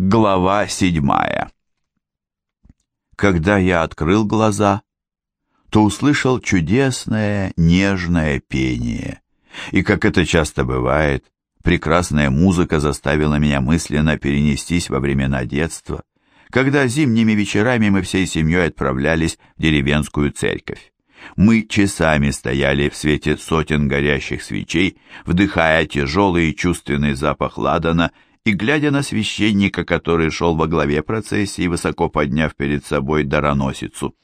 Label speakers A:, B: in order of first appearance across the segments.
A: Глава седьмая Когда я открыл глаза, то услышал чудесное, нежное пение. И, как это часто бывает, прекрасная музыка заставила меня мысленно перенестись во времена детства, когда зимними вечерами мы всей семьей отправлялись в деревенскую церковь. Мы часами стояли в свете сотен горящих свечей, вдыхая тяжелый и чувственный запах ладана и глядя на священника, который шел во главе процессии, высоко подняв перед собой дароносицу.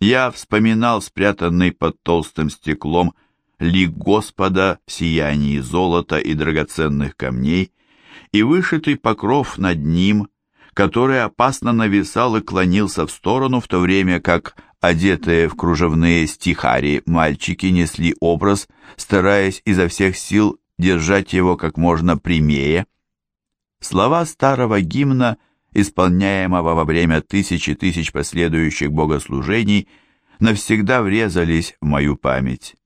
A: Я вспоминал спрятанный под толстым стеклом лик Господа в сиянии золота и драгоценных камней и вышитый покров над ним, который опасно нависал и клонился в сторону, в то время как одетые в кружевные стихари мальчики несли образ, стараясь изо всех сил держать его как можно прямее. Слова старого гимна, исполняемого во время тысячи тысяч последующих богослужений, навсегда врезались в мою память.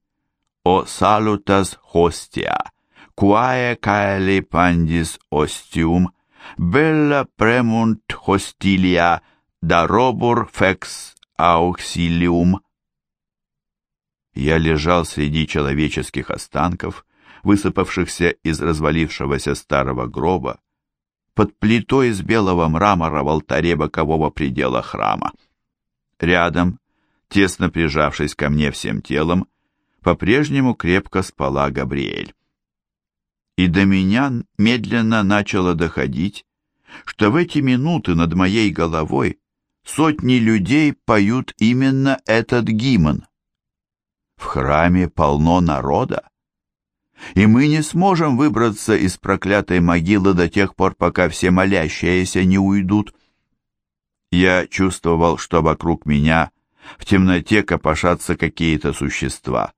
A: «О салутас хостия, quae caeli pandis ostium, bella premunt hostilia, darobur fex auxilium». Я лежал среди человеческих останков, высыпавшихся из развалившегося старого гроба, под плитой из белого мрамора в алтаре бокового предела храма. Рядом, тесно прижавшись ко мне всем телом, по-прежнему крепко спала Габриэль. И до меня медленно начало доходить, что в эти минуты над моей головой сотни людей поют именно этот гимн. В храме полно народа и мы не сможем выбраться из проклятой могилы до тех пор, пока все молящиеся не уйдут. Я чувствовал, что вокруг меня в темноте копошатся какие-то существа.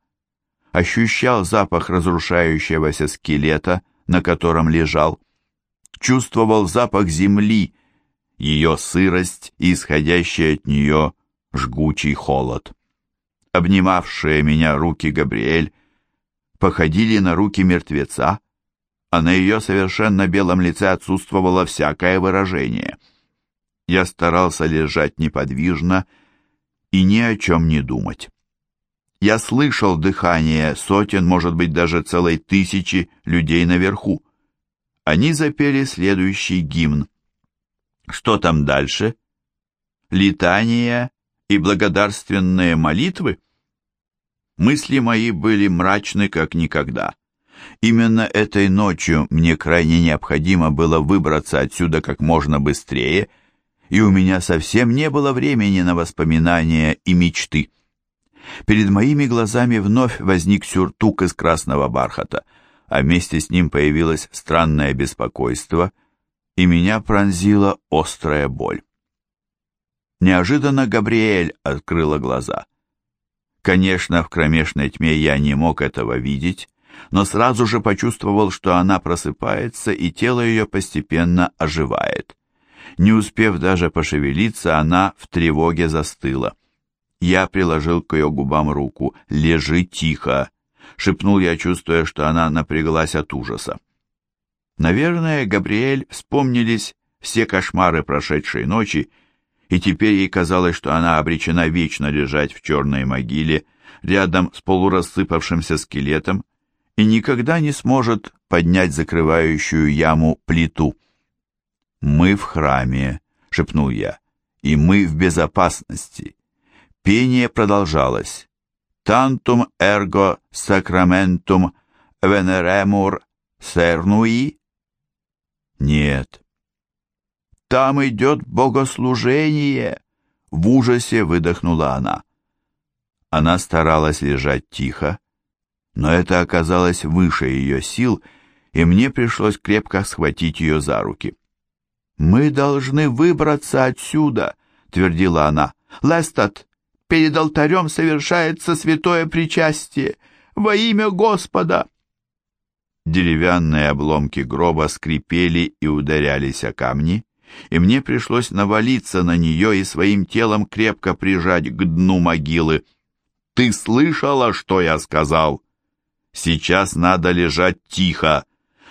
A: Ощущал запах разрушающегося скелета, на котором лежал. Чувствовал запах земли, ее сырость и исходящий от нее жгучий холод. Обнимавшие меня руки Габриэль походили на руки мертвеца, а на ее совершенно белом лице отсутствовало всякое выражение. Я старался лежать неподвижно и ни о чем не думать. Я слышал дыхание сотен, может быть, даже целой тысячи людей наверху. Они запели следующий гимн. Что там дальше? Летания и благодарственные молитвы? Мысли мои были мрачны как никогда. Именно этой ночью мне крайне необходимо было выбраться отсюда как можно быстрее, и у меня совсем не было времени на воспоминания и мечты. Перед моими глазами вновь возник сюртук из красного бархата, а вместе с ним появилось странное беспокойство, и меня пронзила острая боль. Неожиданно Габриэль открыла глаза. Конечно, в кромешной тьме я не мог этого видеть, но сразу же почувствовал, что она просыпается, и тело ее постепенно оживает. Не успев даже пошевелиться, она в тревоге застыла. Я приложил к ее губам руку. «Лежи тихо!» — шепнул я, чувствуя, что она напряглась от ужаса. Наверное, Габриэль вспомнились все кошмары прошедшей ночи, и теперь ей казалось, что она обречена вечно лежать в черной могиле рядом с полурассыпавшимся скелетом и никогда не сможет поднять закрывающую яму плиту. «Мы в храме», — шепнул я, — «и мы в безопасности». Пение продолжалось. «Тантум эрго сакраментум венеремур сернуи?» «Нет, там идет богослужение!» В ужасе выдохнула она. Она старалась лежать тихо, но это оказалось выше ее сил, и мне пришлось крепко схватить ее за руки. «Мы должны выбраться отсюда», — твердила она. «Лестат, перед алтарем совершается святое причастие. Во имя Господа!» Деревянные обломки гроба скрипели и ударялись о камни и мне пришлось навалиться на нее и своим телом крепко прижать к дну могилы. «Ты слышала, что я сказал? Сейчас надо лежать тихо.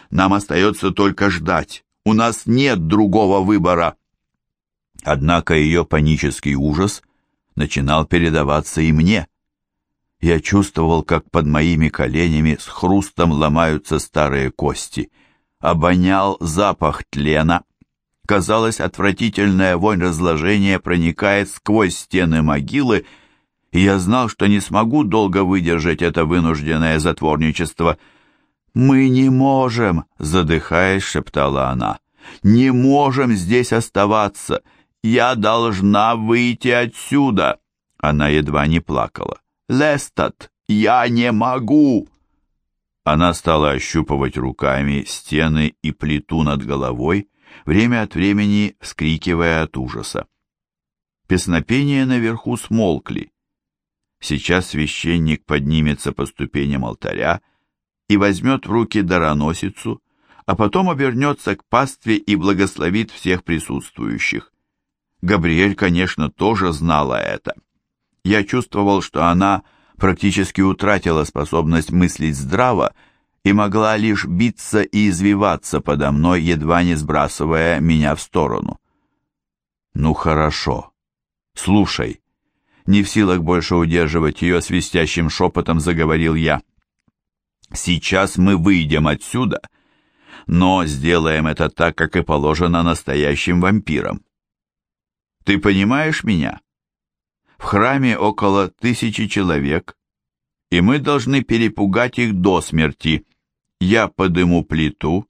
A: Нам остается только ждать. У нас нет другого выбора. Однако ее панический ужас начинал передаваться и мне. Я чувствовал, как под моими коленями с хрустом ломаются старые кости. Обонял запах тлена. Казалось, отвратительная вонь разложения проникает сквозь стены могилы, и я знал, что не смогу долго выдержать это вынужденное затворничество. «Мы не можем», — задыхаясь, шептала она, — «не можем здесь оставаться. Я должна выйти отсюда!» Она едва не плакала. «Лестат, я не могу!» Она стала ощупывать руками стены и плиту над головой, время от времени вскрикивая от ужаса. Песнопения наверху смолкли. Сейчас священник поднимется по ступеням алтаря и возьмет в руки дароносицу, а потом обернется к пастве и благословит всех присутствующих. Габриэль, конечно, тоже знала это. Я чувствовал, что она практически утратила способность мыслить здраво и могла лишь биться и извиваться подо мной, едва не сбрасывая меня в сторону. «Ну хорошо. Слушай». Не в силах больше удерживать ее свистящим шепотом, заговорил я. «Сейчас мы выйдем отсюда, но сделаем это так, как и положено настоящим вампирам. Ты понимаешь меня? В храме около тысячи человек, и мы должны перепугать их до смерти. Я подыму плиту,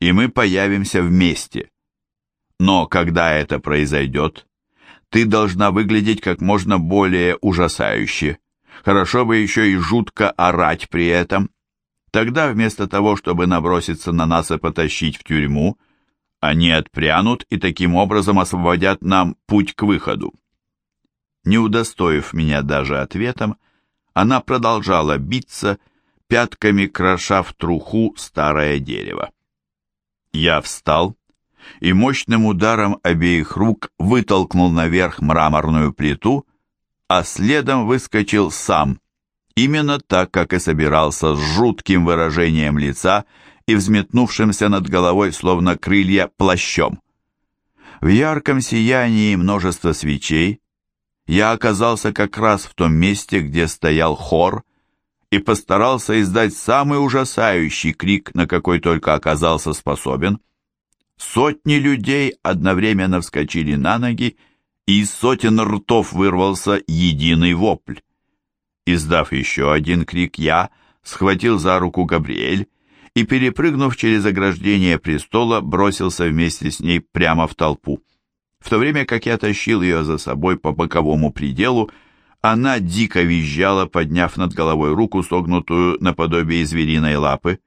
A: и мы появимся вместе. Но когда это произойдет, ты должна выглядеть как можно более ужасающе. Хорошо бы еще и жутко орать при этом. Тогда вместо того, чтобы наброситься на нас и потащить в тюрьму, они отпрянут и таким образом освободят нам путь к выходу. Не удостоив меня даже ответом, она продолжала биться, пятками кроша в труху старое дерево. Я встал и мощным ударом обеих рук вытолкнул наверх мраморную плиту, а следом выскочил сам, именно так, как и собирался, с жутким выражением лица и взметнувшимся над головой, словно крылья, плащом. В ярком сиянии множества свечей я оказался как раз в том месте, где стоял хор, и постарался издать самый ужасающий крик, на какой только оказался способен. Сотни людей одновременно вскочили на ноги, и из сотен ртов вырвался единый вопль. Издав еще один крик, я схватил за руку Габриэль и, перепрыгнув через ограждение престола, бросился вместе с ней прямо в толпу. В то время как я тащил ее за собой по боковому пределу, она дико визжала, подняв над головой руку, согнутую наподобие звериной лапы.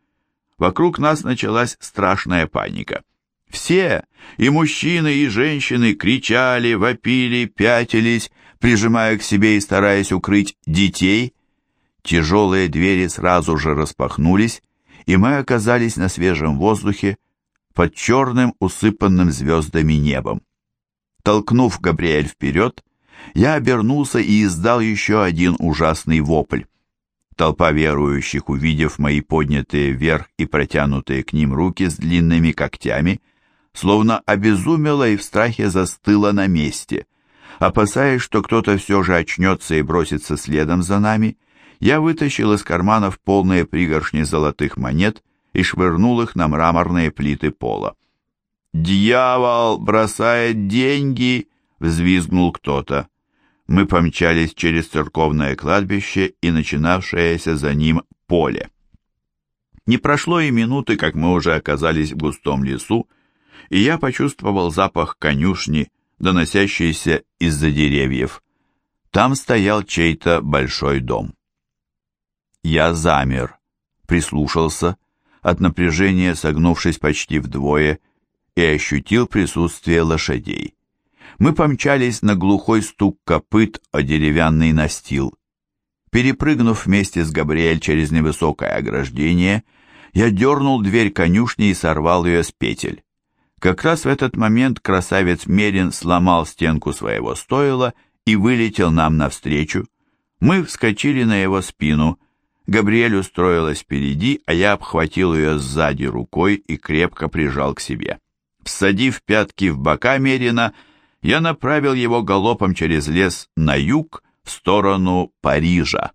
A: Вокруг нас началась страшная паника. Все, и мужчины, и женщины, кричали, вопили, пятились, прижимая к себе и стараясь укрыть детей. Тяжелые двери сразу же распахнулись, и мы оказались на свежем воздухе под черным, усыпанным звездами небом. Толкнув Габриэль вперед, я обернулся и издал еще один ужасный вопль. Толпа верующих, увидев мои поднятые вверх и протянутые к ним руки с длинными когтями, словно обезумела и в страхе застыла на месте. Опасаясь, что кто-то все же очнется и бросится следом за нами, я вытащил из карманов полные пригоршни золотых монет и швырнул их на мраморные плиты пола. «Дьявол бросает деньги!» — взвизгнул кто-то. Мы помчались через церковное кладбище и начинавшееся за ним поле. Не прошло и минуты, как мы уже оказались в густом лесу, и я почувствовал запах конюшни, доносящийся из-за деревьев. Там стоял чей-то большой дом. Я замер, прислушался, от напряжения согнувшись почти вдвое, и ощутил присутствие лошадей. Мы помчались на глухой стук копыт о деревянный настил. Перепрыгнув вместе с Габриэль через невысокое ограждение, я дернул дверь конюшни и сорвал ее с петель. Как раз в этот момент красавец Мерин сломал стенку своего стойла и вылетел нам навстречу. Мы вскочили на его спину, Габриэль устроилась впереди, а я обхватил ее сзади рукой и крепко прижал к себе. Всадив пятки в бока Мерина, я направил его галопом через лес на юг в сторону Парижа.